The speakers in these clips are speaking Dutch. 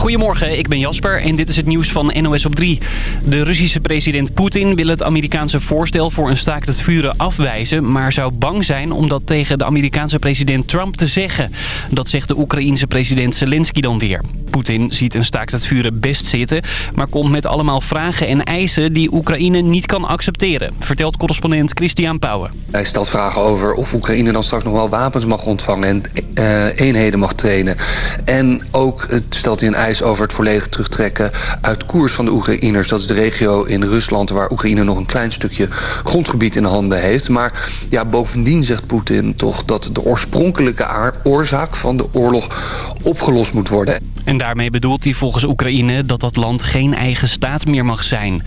Goedemorgen, ik ben Jasper en dit is het nieuws van NOS op 3. De Russische president Poetin wil het Amerikaanse voorstel voor een staakt het vuren afwijzen... maar zou bang zijn om dat tegen de Amerikaanse president Trump te zeggen. Dat zegt de Oekraïense president Zelensky dan weer. Poetin ziet een staakt het vuren best zitten... maar komt met allemaal vragen en eisen die Oekraïne niet kan accepteren... vertelt correspondent Christian Pauwen. Hij stelt vragen over of Oekraïne dan straks nog wel wapens mag ontvangen... en uh, eenheden mag trainen. En ook stelt hij een eis over het volledig terugtrekken uit koers van de Oekraïners. Dat is de regio in Rusland waar Oekraïne nog een klein stukje grondgebied in handen heeft. Maar ja, bovendien zegt Poetin toch dat de oorspronkelijke oorzaak van de oorlog opgelost moet worden. En daarmee bedoelt hij volgens Oekraïne dat dat land geen eigen staat meer mag zijn.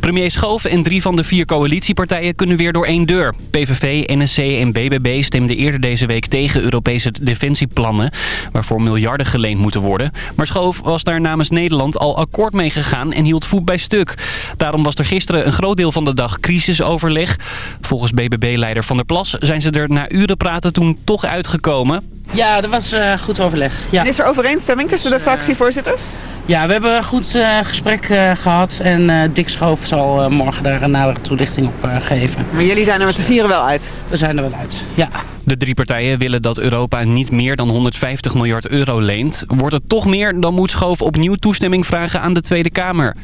Premier Schoof en drie van de vier coalitiepartijen kunnen weer door één deur. PVV, NSC en BBB stemden eerder deze week tegen Europese defensieplannen... waarvoor miljarden geleend moeten worden. Maar Schoof was daar namens Nederland al akkoord mee gegaan en hield voet bij stuk. Daarom was er gisteren een groot deel van de dag crisisoverleg. Volgens BBB-leider Van der Plas zijn ze er na uren praten toen toch uitgekomen. Ja, dat was uh, goed overleg. Ja. En is er overeenstemming tussen de fractievoorzitters? Ja, we hebben een goed uh, gesprek uh, gehad en Dick Schoof zal morgen daar een nadere toelichting op geven. Maar jullie zijn er met de vieren wel uit? We zijn er wel uit, ja. De drie partijen willen dat Europa niet meer dan 150 miljard euro leent. Wordt het toch meer, dan moet Schoof opnieuw toestemming vragen aan de Tweede Kamer.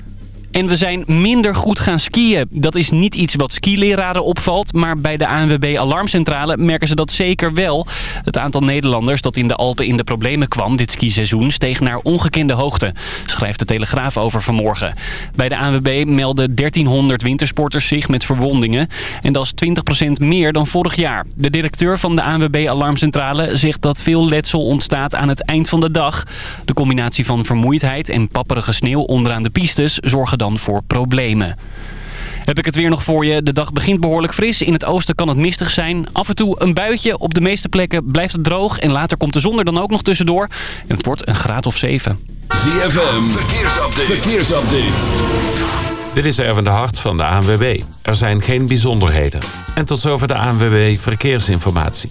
En we zijn minder goed gaan skiën. Dat is niet iets wat skileraren opvalt, maar bij de ANWB Alarmcentrale merken ze dat zeker wel. Het aantal Nederlanders dat in de Alpen in de problemen kwam dit skiseizoen steeg naar ongekende hoogte, schrijft de Telegraaf over vanmorgen. Bij de ANWB melden 1300 wintersporters zich met verwondingen en dat is 20% meer dan vorig jaar. De directeur van de ANWB Alarmcentrale zegt dat veel letsel ontstaat aan het eind van de dag. De combinatie van vermoeidheid en papperige sneeuw onderaan de pistes zorgen dan voor problemen. Heb ik het weer nog voor je. De dag begint behoorlijk fris. In het oosten kan het mistig zijn. Af en toe een buitje. Op de meeste plekken blijft het droog. En later komt de zon er dan ook nog tussendoor. En het wordt een graad of 7. ZFM, verkeersupdate. verkeersupdate. Dit is Erwin de Hart van de ANWB. Er zijn geen bijzonderheden. En tot zover de ANWB Verkeersinformatie.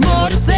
much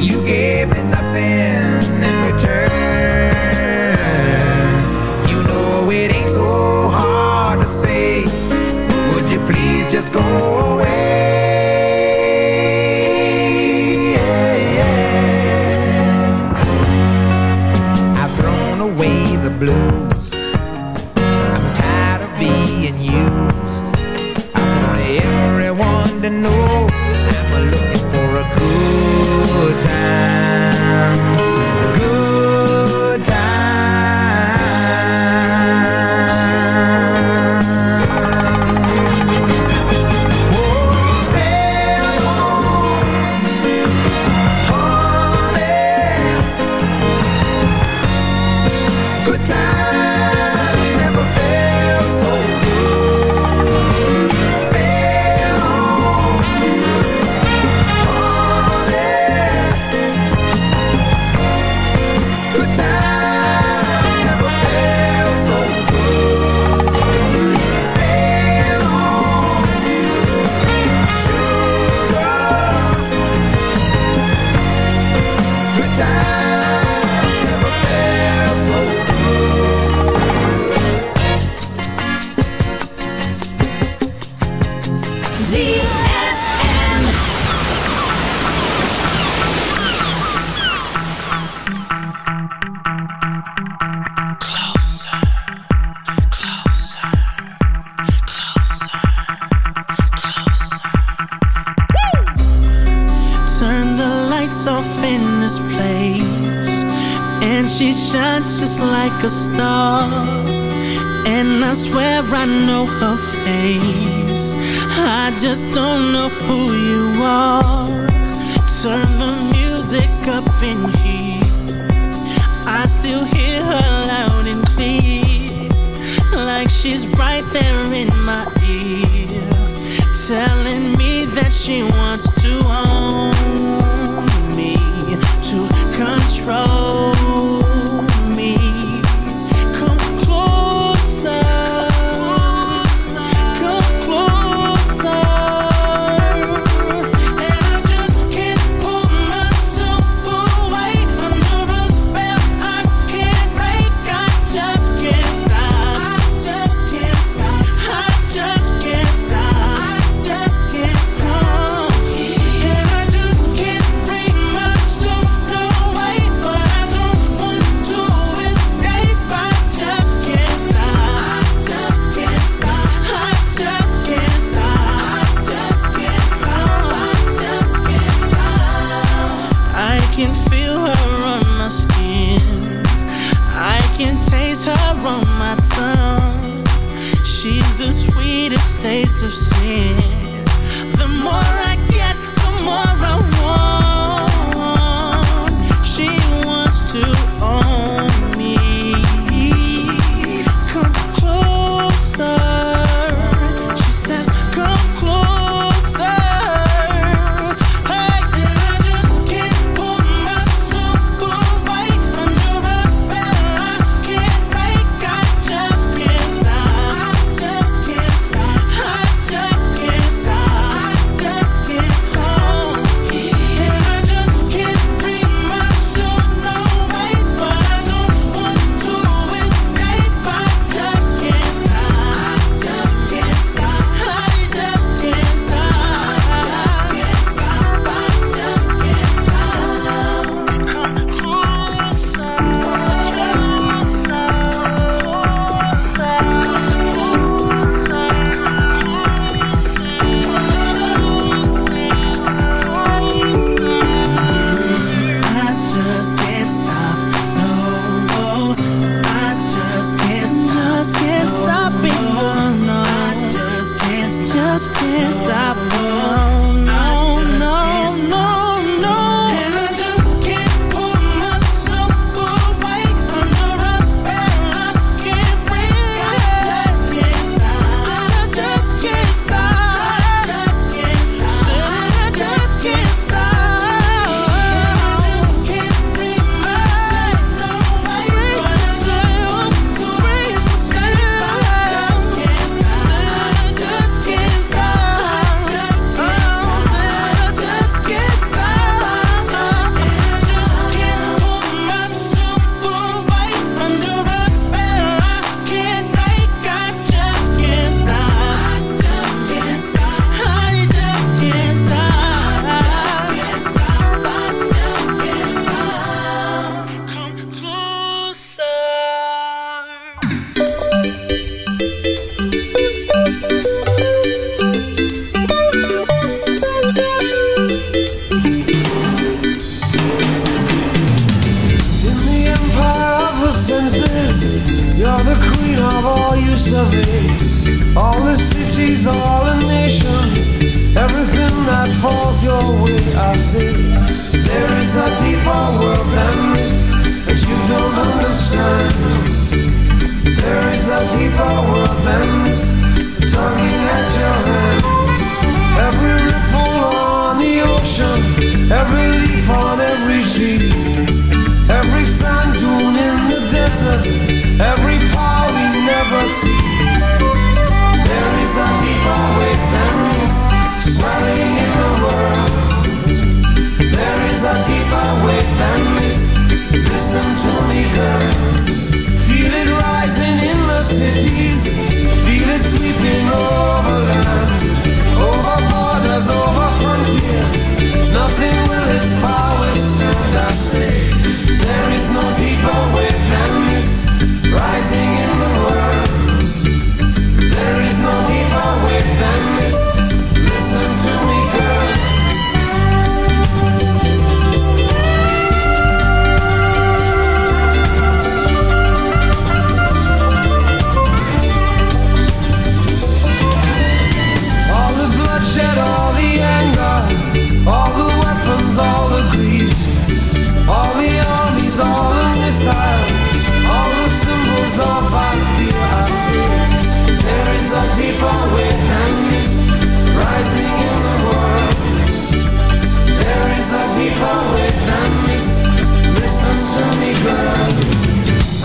You gave me nothing in return. You know it ain't so hard to say. Would you please just go away? I've thrown away the blues. She wants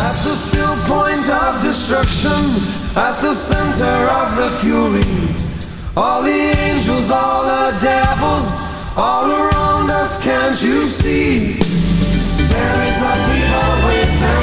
At the still point of destruction At the center of the fury All the angels, all the devils All around us, can't you see? There is a deeper within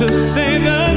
To say the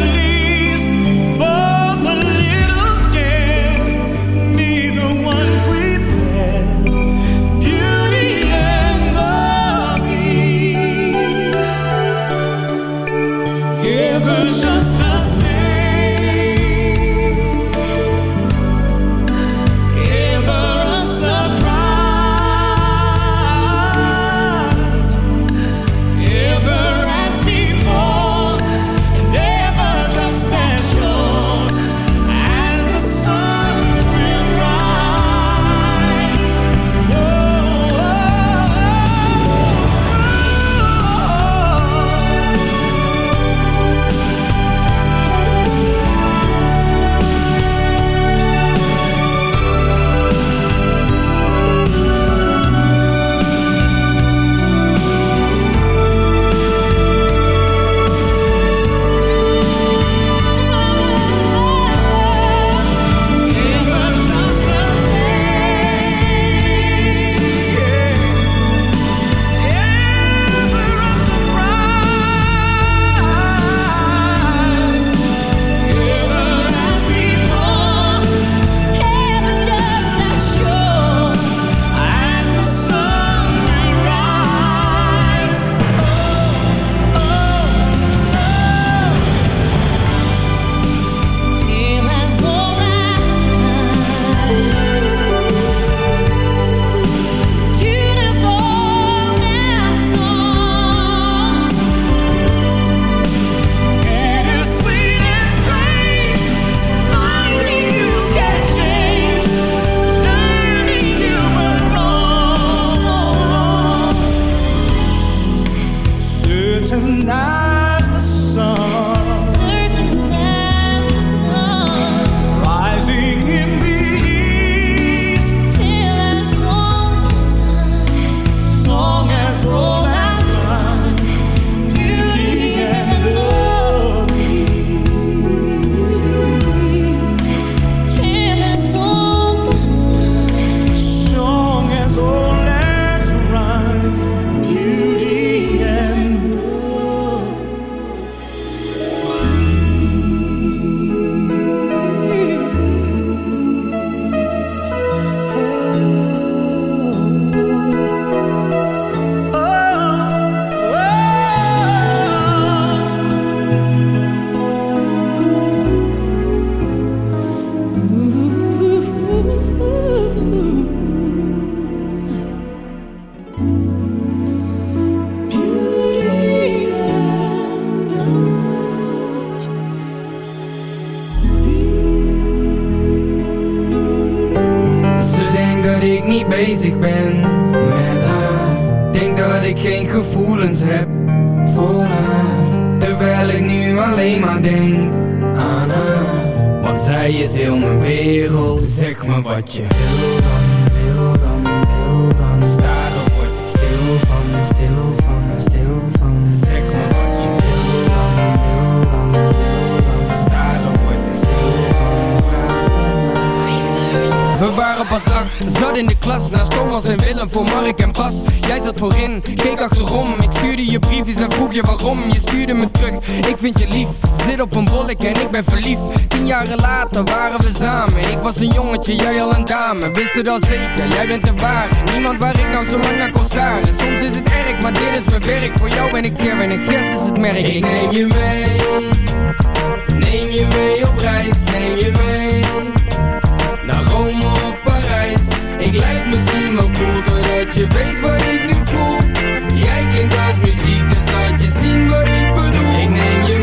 Je stuurde me terug, ik vind je lief. Zit op een bollek en ik ben verliefd. Tien jaren later waren we samen. Ik was een jongetje, jij al een dame. Wist het al zeker, jij bent de ware. Niemand waar ik nou zo lang naar kon staren. Soms is het erg, maar dit is mijn werk. Voor jou ben ik Kev en ik gers is het merk. Ik neem je mee. Neem je mee op reis, neem je mee. Naar Rome of Parijs. Ik lijk misschien wel cool Doordat je weet wat ik nu voel klinkt als muziek Dus laat je zien wat ik bedoel. Ik neem je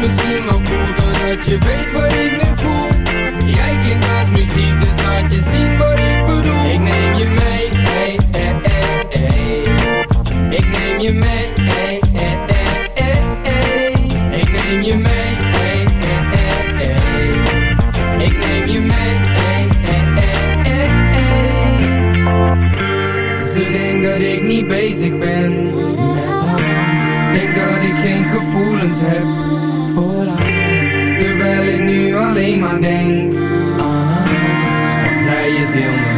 misschien wel cool Doordat je weet wat ik nu voel Jij klinkt als muziek Dus laat je zien wat ik bedoel Ik neem je mee ey, ey, ey, ey. Ik neem je mee ey, ey, ey, ey, ey. Ik neem je mee ey, ey, ey, ey. Ik neem je mee ey, ey, ey, ey, ey. Ze dat ik niet bezig ben Denk dat ik geen gevoelens heb voor haar Terwijl ik nu alleen maar denk aan haar Want zij is heel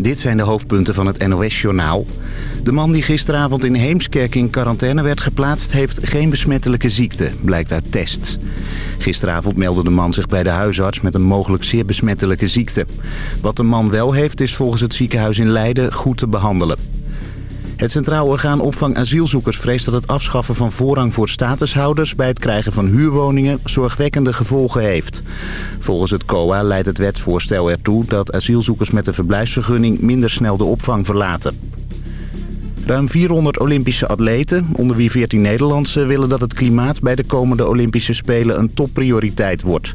dit zijn de hoofdpunten van het NOS-journaal. De man die gisteravond in Heemskerk in quarantaine werd geplaatst... heeft geen besmettelijke ziekte, blijkt uit tests. Gisteravond meldde de man zich bij de huisarts met een mogelijk zeer besmettelijke ziekte. Wat de man wel heeft is volgens het ziekenhuis in Leiden goed te behandelen. Het Centraal Orgaan Opvang Asielzoekers vreest dat het afschaffen van voorrang voor statushouders bij het krijgen van huurwoningen zorgwekkende gevolgen heeft. Volgens het COA leidt het wetsvoorstel ertoe dat asielzoekers met een verblijfsvergunning minder snel de opvang verlaten. Ruim 400 Olympische atleten, onder wie 14 Nederlandse, willen dat het klimaat bij de komende Olympische Spelen een topprioriteit wordt.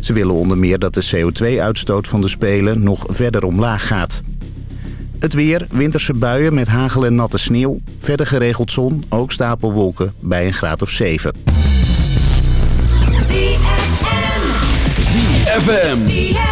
Ze willen onder meer dat de CO2-uitstoot van de Spelen nog verder omlaag gaat. Het weer, winterse buien met hagel en natte sneeuw. Verder geregeld zon, ook stapelwolken bij een graad of 7. ZFM.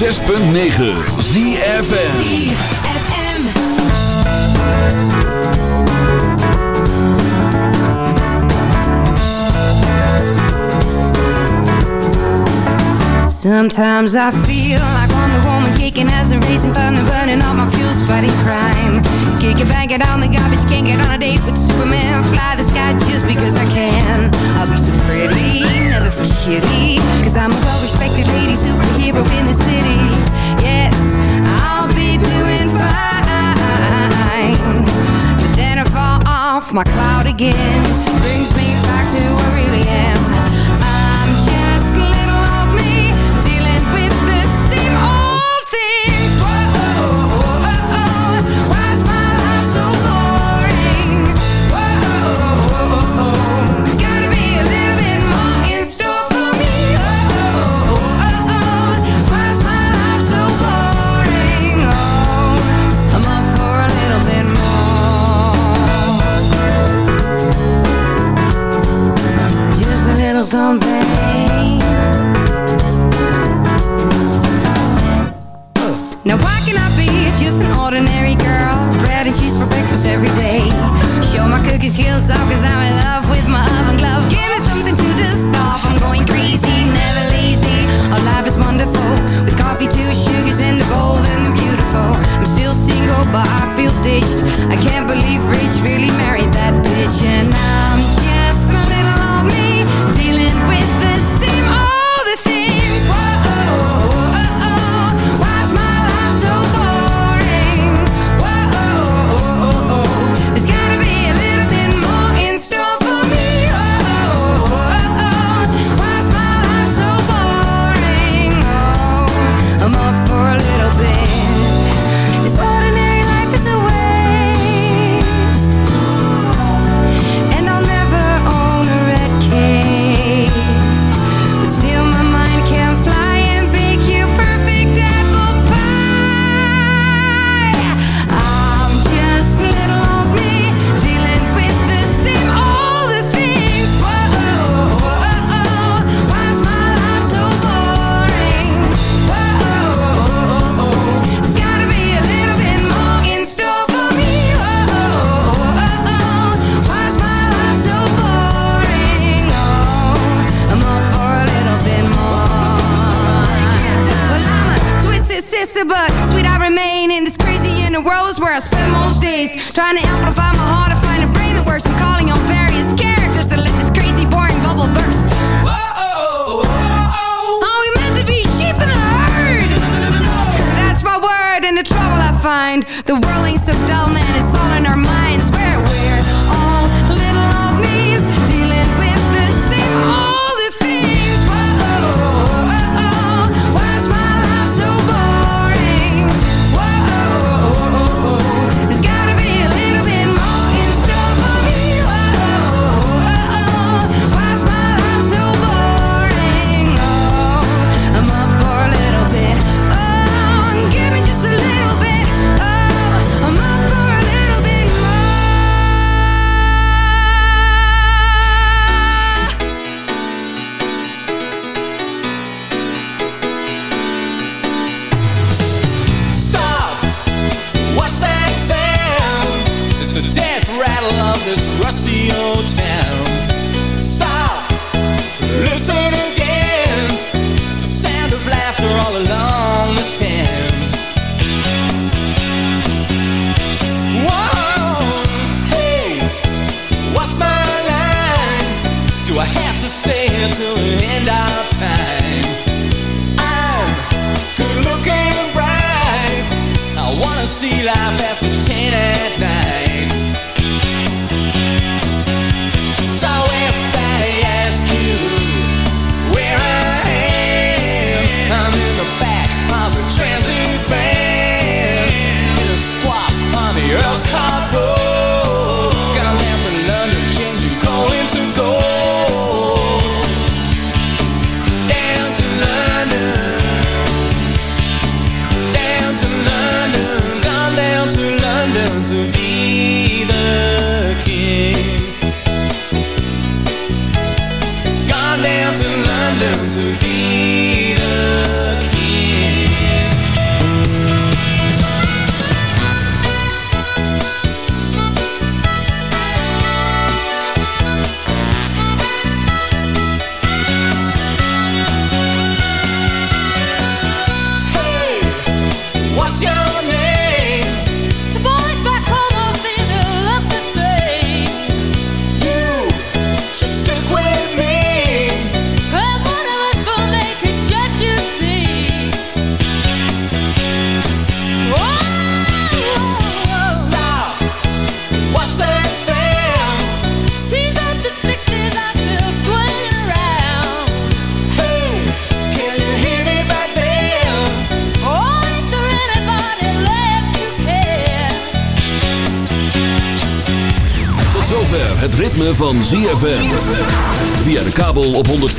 106.9 ZFN Sometimes I feel like I'm the woman kicking as a racing thunder, burning all my fuels, fighting crime. Kick it, bang it on the garbage, can't get on a date with Superman. Fly the sky just because I can. I'll be so pretty, never for shitty, cause I'm a well-respected lady my cloud again.